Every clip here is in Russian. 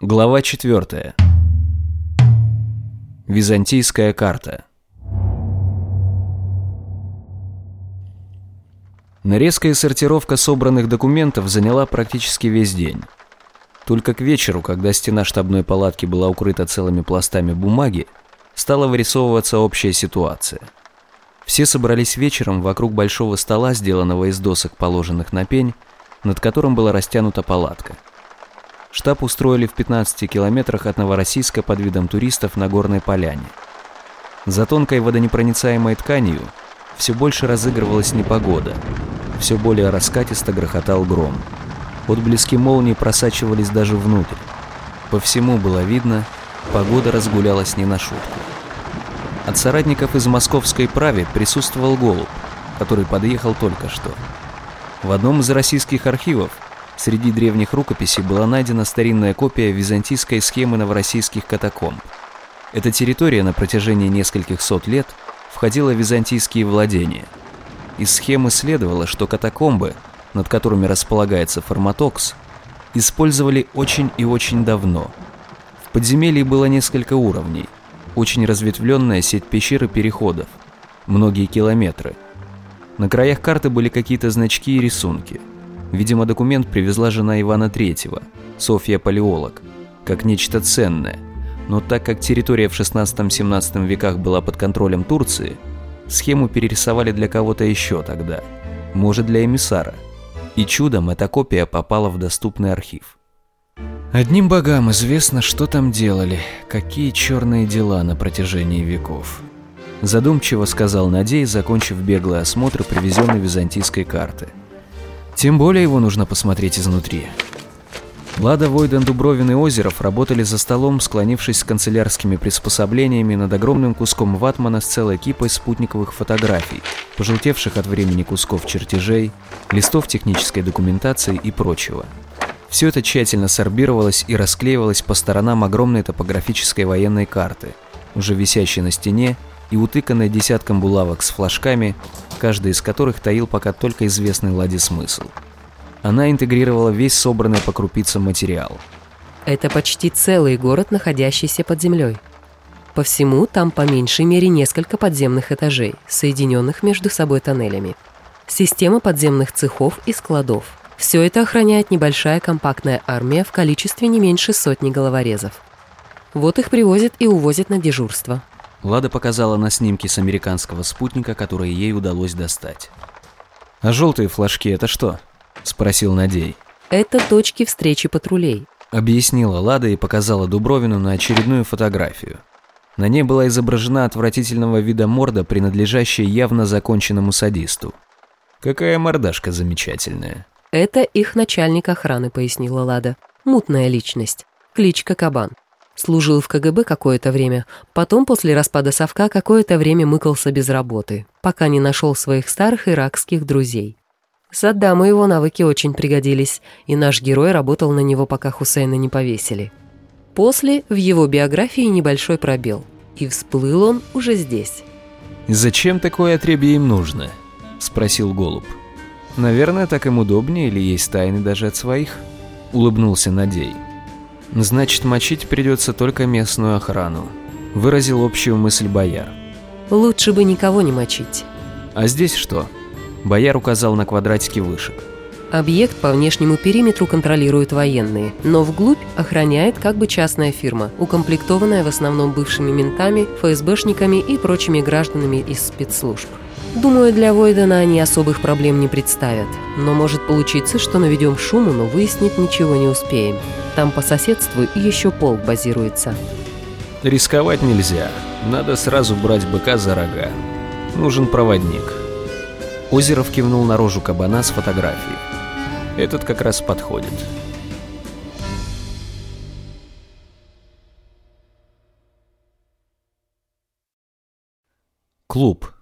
Глава 4. Византийская карта. Нарезка и сортировка собранных документов заняла практически весь день. Только к вечеру, когда стена штабной палатки была укрыта целыми пластами бумаги, стала вырисовываться общая ситуация. Все собрались вечером вокруг большого стола, сделанного из досок, положенных на пень, над которым была растянута палатка. Штаб устроили в 15 километрах от Новороссийска под видом туристов на горной поляне. За тонкой водонепроницаемой тканью все больше разыгрывалась непогода, все более раскатисто грохотал гром. Отблески молний просачивались даже внутрь. По всему было видно, погода разгулялась не на шутку. От соратников из московской праве присутствовал голубь, который подъехал только что. В одном из российских архивов Среди древних рукописей была найдена старинная копия византийской схемы новороссийских катакомб. Эта территория на протяжении нескольких сот лет входила в византийские владения. Из схемы следовало, что катакомбы, над которыми располагается форматокс, использовали очень и очень давно. В подземелье было несколько уровней, очень разветвленная сеть пещер и переходов, многие километры. На краях карты были какие-то значки и рисунки – Видимо, документ привезла жена Ивана III, Софья Палеолог, как нечто ценное. Но так как территория в 16-17 веках была под контролем Турции, схему перерисовали для кого-то еще тогда, может для эмиссара. И чудом эта копия попала в доступный архив. Одним богам известно, что там делали, какие черные дела на протяжении веков. Задумчиво сказал Надей, закончив беглый осмотр привезенной византийской карты. Тем более его нужно посмотреть изнутри. Лада, Войден, Дубровин и Озеров работали за столом, склонившись с канцелярскими приспособлениями над огромным куском ватмана с целой кипой спутниковых фотографий, пожелтевших от времени кусков чертежей, листов технической документации и прочего. Все это тщательно сорбировалось и расклеивалось по сторонам огромной топографической военной карты, уже висящей на стене и утыканной десятком булавок с флажками, каждый из которых таил пока только известный Ладе смысл. Она интегрировала весь собранный по крупицам материал. Это почти целый город, находящийся под землей. По всему там по меньшей мере несколько подземных этажей, соединенных между собой тоннелями. Система подземных цехов и складов. Все это охраняет небольшая компактная армия в количестве не меньше сотни головорезов. Вот их привозят и увозят на дежурство. Лада показала на снимки с американского спутника, которые ей удалось достать. «А желтые флажки это что?» – спросил Надей. «Это точки встречи патрулей», – объяснила Лада и показала Дубровину на очередную фотографию. На ней была изображена отвратительного вида морда, принадлежащая явно законченному садисту. «Какая мордашка замечательная!» «Это их начальник охраны», – пояснила Лада. «Мутная личность. Кличка Кабан. Служил в КГБ какое-то время, потом после распада совка какое-то время мыкался без работы, пока не нашел своих старых иракских друзей. Саддаму его навыки очень пригодились, и наш герой работал на него, пока Хусейна не повесили. После в его биографии небольшой пробел, и всплыл он уже здесь. «Зачем такое отребье им нужно?» – спросил Голуб. «Наверное, так им удобнее или есть тайны даже от своих?» – улыбнулся Надей. Значит, мочить придется только местную охрану. Выразил общую мысль бояр. Лучше бы никого не мочить. А здесь что? Бояр указал на квадратики вышек. Объект по внешнему периметру контролируют военные, но вглубь охраняет как бы частная фирма, укомплектованная в основном бывшими ментами, ФСБшниками и прочими гражданами из спецслужб. Думаю, для Войдена они особых проблем не представят. Но может получиться, что наведем шуму, но выяснить ничего не успеем. Там по соседству еще полк базируется. Рисковать нельзя. Надо сразу брать быка за рога. Нужен проводник. Озеров кивнул на рожу кабана с фотографией. Этот как раз подходит. Клуб.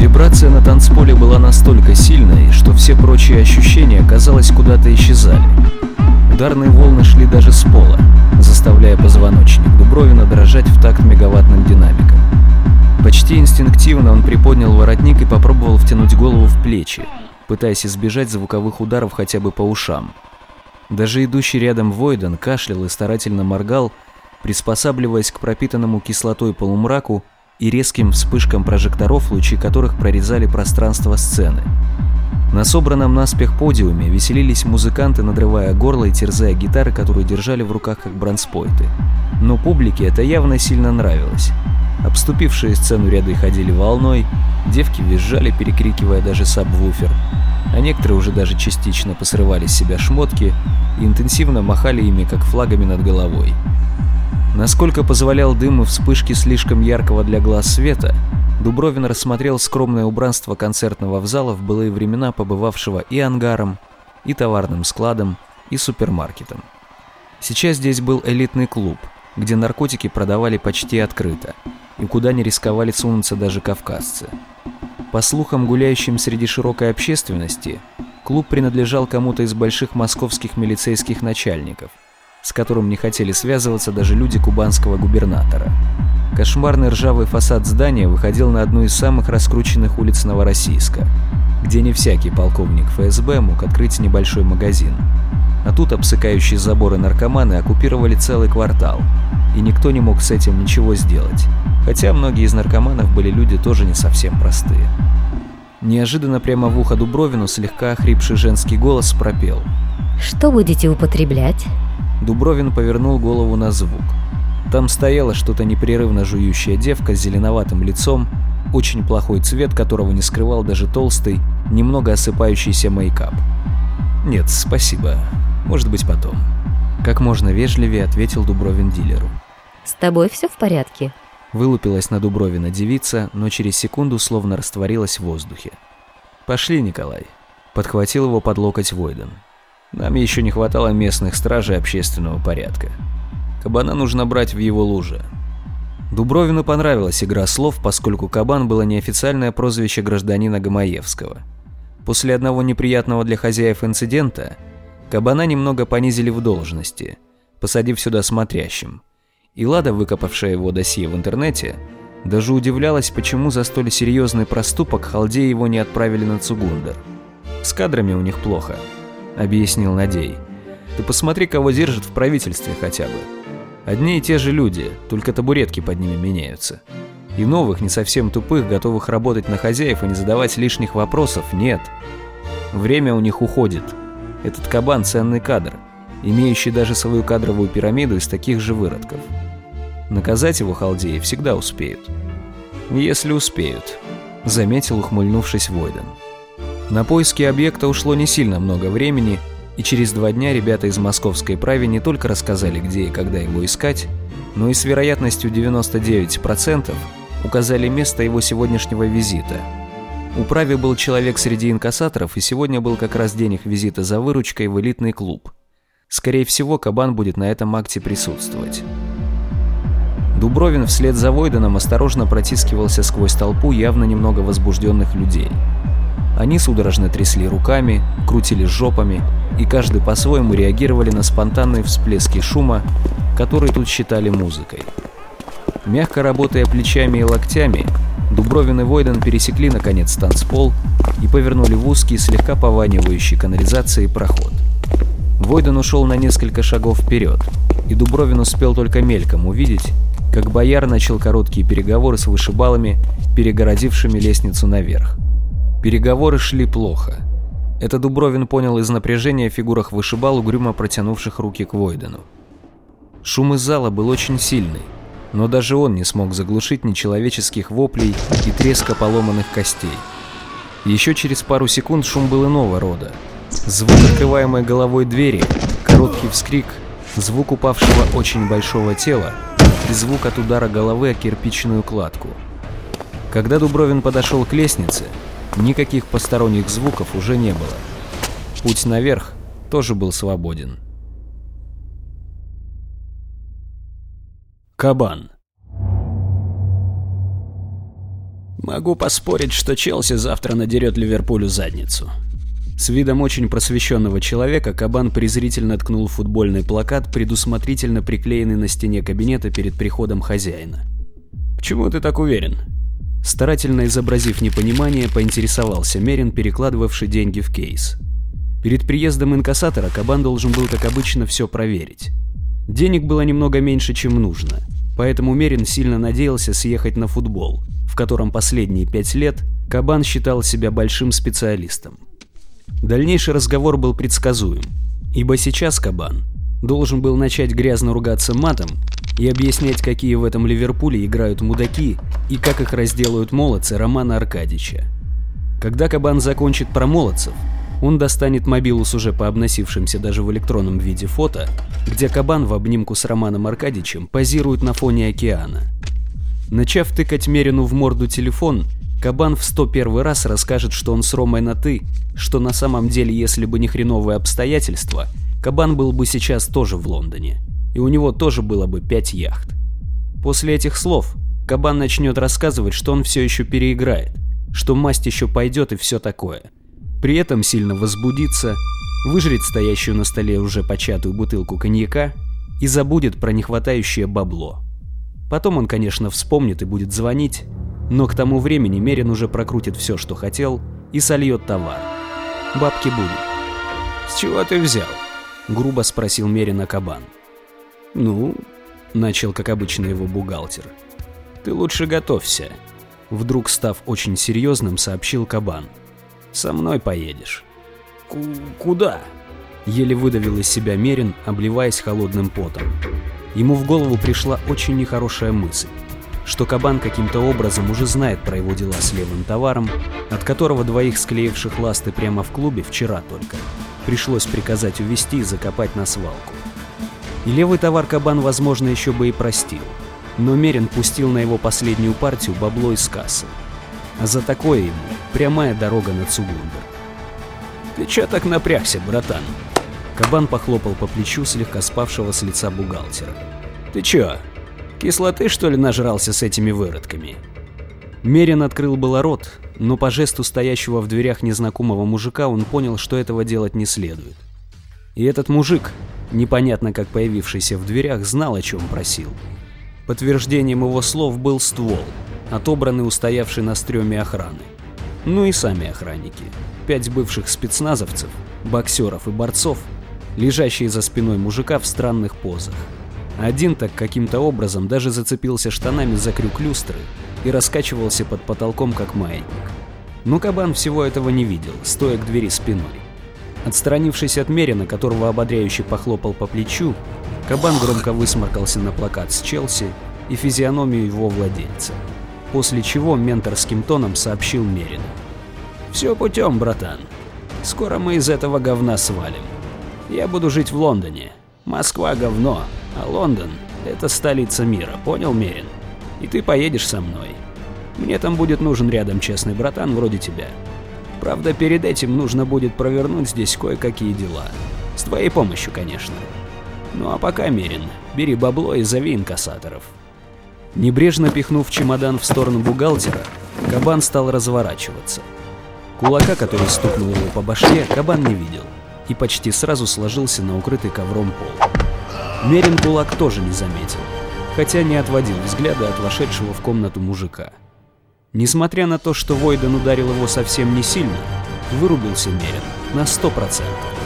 Вибрация на танцполе была настолько сильной, что все прочие ощущения, казалось, куда-то исчезали. Ударные волны шли даже с пола, заставляя позвоночник Дубровина дрожать в такт мегаваттным динамиком. Почти инстинктивно он приподнял воротник и попробовал втянуть голову в плечи, пытаясь избежать звуковых ударов хотя бы по ушам. Даже идущий рядом Войден кашлял и старательно моргал, приспосабливаясь к пропитанному кислотой полумраку и резким вспышкам прожекторов, лучи которых прорезали пространство сцены. На собранном наспех подиуме веселились музыканты, надрывая горло и терзая гитары, которые держали в руках как бронспойты. Но публике это явно сильно нравилось. Обступившие сцену ряды ходили волной, девки визжали, перекрикивая даже сабвуфер, а некоторые уже даже частично посрывали с себя шмотки и интенсивно махали ими, как флагами над головой. Насколько позволял дым и вспышки слишком яркого для глаз света, Дубровин рассмотрел скромное убранство концертного зала в былые времена, побывавшего и ангаром, и товарным складом, и супермаркетом. Сейчас здесь был элитный клуб, где наркотики продавали почти открыто, и куда не рисковали сунуться даже кавказцы. По слухам, гуляющим среди широкой общественности, клуб принадлежал кому-то из больших московских милицейских начальников, с которым не хотели связываться даже люди кубанского губернатора. Кошмарный ржавый фасад здания выходил на одну из самых раскрученных улиц Новороссийска, где не всякий полковник ФСБ мог открыть небольшой магазин. А тут обсыкающие заборы наркоманы оккупировали целый квартал, и никто не мог с этим ничего сделать, хотя многие из наркоманов были люди тоже не совсем простые. Неожиданно прямо в ухо Дубровину слегка охрипший женский голос пропел. «Что будете употреблять?» Дубровин повернул голову на звук. Там стояла что-то непрерывно жующая девка с зеленоватым лицом, очень плохой цвет которого не скрывал даже толстый, немного осыпающийся мейкап. «Нет, спасибо. Может быть, потом». Как можно вежливее ответил Дубровин дилеру. «С тобой все в порядке?» Вылупилась на Дубровина девица, но через секунду словно растворилась в воздухе. «Пошли, Николай», — подхватил его под локоть Войден. Нам еще не хватало местных стражей общественного порядка. Кабана нужно брать в его луже. Дубровину понравилась игра слов, поскольку Кабан было неофициальное прозвище гражданина Гамаевского. После одного неприятного для хозяев инцидента, Кабана немного понизили в должности, посадив сюда смотрящим. И Лада, выкопавшая его досье в интернете, даже удивлялась, почему за столь серьезный проступок халдеи его не отправили на Цугундер. С кадрами у них плохо. — объяснил Надей. «Ты посмотри, кого держат в правительстве хотя бы. Одни и те же люди, только табуретки под ними меняются. И новых, не совсем тупых, готовых работать на хозяев и не задавать лишних вопросов, нет. Время у них уходит. Этот кабан – ценный кадр, имеющий даже свою кадровую пирамиду из таких же выродков. Наказать его халдеи всегда успеют. Если успеют», — заметил, ухмыльнувшись Войден. На поиски объекта ушло не сильно много времени, и через два дня ребята из московской праве не только рассказали, где и когда его искать, но и с вероятностью 99% указали место его сегодняшнего визита. У праве был человек среди инкассаторов, и сегодня был как раз день их визита за выручкой в элитный клуб. Скорее всего, Кабан будет на этом акте присутствовать. Дубровин вслед за Войденом осторожно протискивался сквозь толпу явно немного возбужденных людей – они судорожно трясли руками, крутили жопами, и каждый по-своему реагировали на спонтанные всплески шума, которые тут считали музыкой. Мягко работая плечами и локтями, Дубровин и Войден пересекли наконец танцпол и повернули в узкий, слегка пованивающий канализацией проход. Войден ушел на несколько шагов вперед, и Дубровин успел только мельком увидеть, как бояр начал короткие переговоры с вышибалами, перегородившими лестницу наверх. Переговоры шли плохо. Это Дубровин понял из напряжения в фигурах вышибал, угрюмо протянувших руки к Войдену. Шум из зала был очень сильный, но даже он не смог заглушить нечеловеческих воплей и треска поломанных костей. Еще через пару секунд шум был иного рода. Звук открываемой головой двери, короткий вскрик, звук упавшего очень большого тела и звук от удара головы о кирпичную кладку. Когда Дубровин подошел к лестнице, Никаких посторонних звуков уже не было. Путь наверх тоже был свободен. Кабан. Могу поспорить, что Челси завтра надерет Ливерпулю задницу. С видом очень просвещенного человека Кабан презрительно ткнул футбольный плакат, предусмотрительно приклеенный на стене кабинета перед приходом хозяина. «Почему ты так уверен?» Старательно изобразив непонимание, поинтересовался Мерин, перекладывавший деньги в кейс. Перед приездом инкассатора Кабан должен был, как обычно, все проверить. Денег было немного меньше, чем нужно, поэтому Мерин сильно надеялся съехать на футбол, в котором последние пять лет Кабан считал себя большим специалистом. Дальнейший разговор был предсказуем, ибо сейчас Кабан должен был начать грязно ругаться матом и объяснять, какие в этом Ливерпуле играют мудаки и как их разделают молодцы Романа Аркадича. Когда Кабан закончит про молодцев, он достанет мобилу с уже пообносившимся даже в электронном виде фото, где Кабан в обнимку с Романом Аркадичем позирует на фоне океана. Начав тыкать Мерину в морду телефон, Кабан в 101 раз расскажет, что он с Ромой на «ты», что на самом деле, если бы не хреновые обстоятельства, Кабан был бы сейчас тоже в Лондоне, и у него тоже было бы пять яхт. После этих слов Кабан начнет рассказывать, что он все еще переиграет, что масть еще пойдет и все такое. При этом сильно возбудится, выжрет стоящую на столе уже початую бутылку коньяка и забудет про нехватающее бабло. Потом он, конечно, вспомнит и будет звонить, но к тому времени Мерин уже прокрутит все, что хотел, и сольет товар. Бабки будут. «С чего ты взял?» — грубо спросил Мерина Кабан. «Ну...» — начал, как обычно, его бухгалтер. «Ты лучше готовься», — вдруг став очень серьезным, сообщил Кабан. «Со мной поедешь». К «Куда?» — еле выдавил из себя Мерин, обливаясь холодным потом. Ему в голову пришла очень нехорошая мысль, что Кабан каким-то образом уже знает про его дела с левым товаром, от которого двоих склеивших ласты прямо в клубе вчера только пришлось приказать увезти и закопать на свалку. И левый товар кабан, возможно, еще бы и простил, но Мерин пустил на его последнюю партию бабло из кассы. А за такое ему прямая дорога на Цугундер. «Ты чё так напрягся, братан?» Кабан похлопал по плечу слегка спавшего с лица бухгалтера. «Ты чё, кислоты, что ли, нажрался с этими выродками?» Мерин открыл было рот, но по жесту стоящего в дверях незнакомого мужика он понял, что этого делать не следует. И этот мужик, непонятно как появившийся в дверях, знал, о чем просил. Подтверждением его слов был ствол, отобранный устоявший на стреме охраны. Ну и сами охранники. Пять бывших спецназовцев, боксеров и борцов, лежащие за спиной мужика в странных позах. Один так каким-то образом даже зацепился штанами за крюк люстры и раскачивался под потолком, как маятник. Но кабан всего этого не видел, стоя к двери спиной. Отстранившись от Мерина, которого ободряюще похлопал по плечу, кабан громко высморкался на плакат с Челси и физиономию его владельца. После чего менторским тоном сообщил Мерину. «Все путем, братан. Скоро мы из этого говна свалим. Я буду жить в Лондоне. Москва — говно, а Лондон — это столица мира, понял, Мерин?» и ты поедешь со мной. Мне там будет нужен рядом честный братан вроде тебя. Правда, перед этим нужно будет провернуть здесь кое-какие дела. С твоей помощью, конечно. Ну а пока, Мерин, бери бабло и зови инкассаторов. Небрежно пихнув чемодан в сторону бухгалтера, кабан стал разворачиваться. Кулака, который стукнул его по башке, кабан не видел и почти сразу сложился на укрытый ковром пол. Мерин кулак тоже не заметил хотя не отводил взгляда от вошедшего в комнату мужика. Несмотря на то, что Войден ударил его совсем не сильно, вырубился Мерин на сто процентов.